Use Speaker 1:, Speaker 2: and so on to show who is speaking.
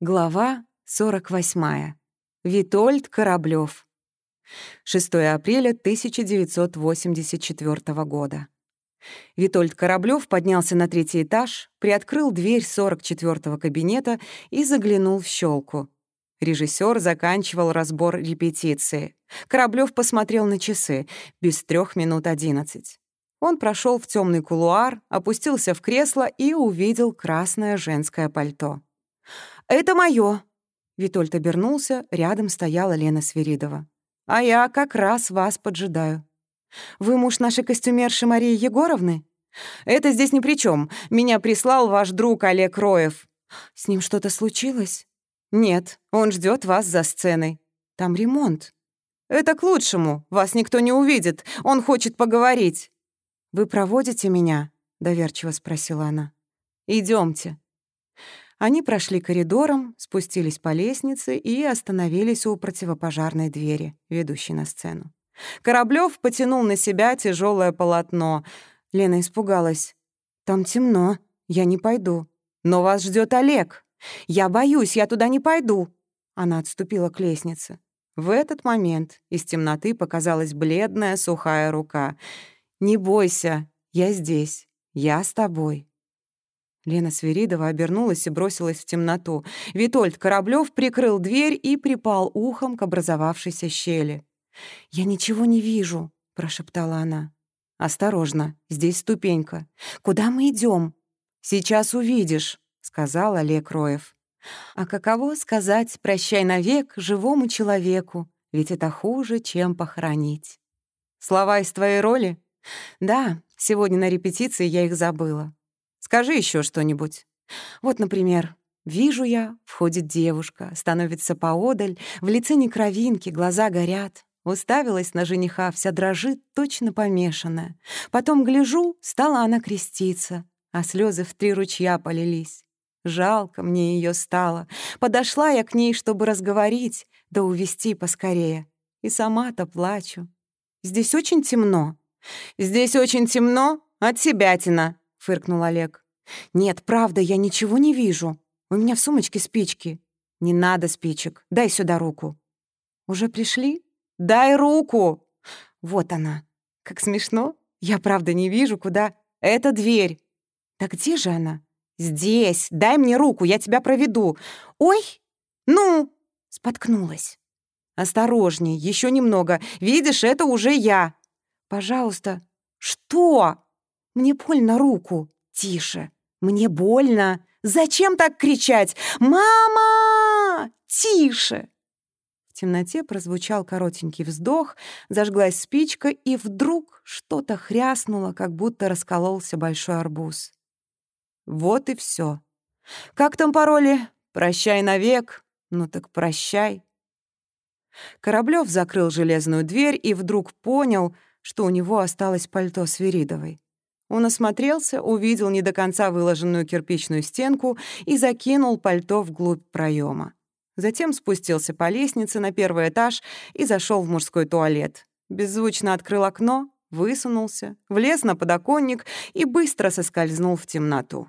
Speaker 1: Глава 48. Витольд Кораблёв. 6 апреля 1984 года. Витольд Кораблёв поднялся на третий этаж, приоткрыл дверь 44-го кабинета и заглянул в щелку. Режиссер заканчивал разбор репетиции. Кораблёв посмотрел на часы. Без трех минут одиннадцать. Он прошел в темный кулуар, опустился в кресло и увидел красное женское пальто. «Это моё!» Витольд обернулся, рядом стояла Лена Свиридова. «А я как раз вас поджидаю». «Вы муж нашей костюмерши Марии Егоровны?» «Это здесь ни при чем. Меня прислал ваш друг Олег Роев». «С ним что-то случилось?» «Нет, он ждет вас за сценой. Там ремонт». «Это к лучшему. Вас никто не увидит. Он хочет поговорить». «Вы проводите меня?» — доверчиво спросила она. Идемте. Они прошли коридором, спустились по лестнице и остановились у противопожарной двери, ведущей на сцену. Кораблёв потянул на себя тяжелое полотно. Лена испугалась. «Там темно, я не пойду». «Но вас ждет Олег». «Я боюсь, я туда не пойду». Она отступила к лестнице. В этот момент из темноты показалась бледная сухая рука. «Не бойся, я здесь, я с тобой». Лена Свиридова обернулась и бросилась в темноту. Витольд Кораблёв прикрыл дверь и припал ухом к образовавшейся щели. «Я ничего не вижу», — прошептала она. «Осторожно, здесь ступенька. Куда мы идем? «Сейчас увидишь», — сказал Олег Роев. «А каково сказать «прощай навек» живому человеку, ведь это хуже, чем похоронить». «Слова из твоей роли?» «Да, сегодня на репетиции я их забыла. Скажи еще что-нибудь. Вот, например, вижу я, входит девушка, становится поодаль, в лице не кровинки, глаза горят. Уставилась на жениха, вся дрожит, точно помешанная. Потом гляжу, стала она креститься, а слезы в три ручья полились. Жалко мне ее стало. Подошла я к ней, чтобы разговорить, да увести поскорее. И сама-то плачу. Здесь очень темно. Здесь очень темно, от себятина, — фыркнул Олег. «Нет, правда, я ничего не вижу. У меня в сумочке спички». «Не надо спичек. Дай сюда руку». «Уже пришли?» «Дай руку!» «Вот она. Как смешно. Я правда не вижу, куда... Это дверь». «Да где же она?» «Здесь. Дай мне руку, я тебя проведу». «Ой! Ну!» Споткнулась. «Осторожней, еще немного. Видишь, это уже я». «Пожалуйста». «Что?» Мне больно руку. Тише. Мне больно. Зачем так кричать? Мама! Тише. В темноте прозвучал коротенький вздох, зажглась спичка, и вдруг что-то хряснуло, как будто раскололся большой арбуз. Вот и все. Как там пароли? Прощай навек. Ну так прощай. Кораблёв закрыл железную дверь и вдруг понял, что у него осталось пальто Свиридовой. Он осмотрелся, увидел не до конца выложенную кирпичную стенку и закинул пальто вглубь проема. Затем спустился по лестнице на первый этаж и зашел в мужской туалет. Беззвучно открыл окно, высунулся, влез на подоконник и быстро соскользнул в темноту.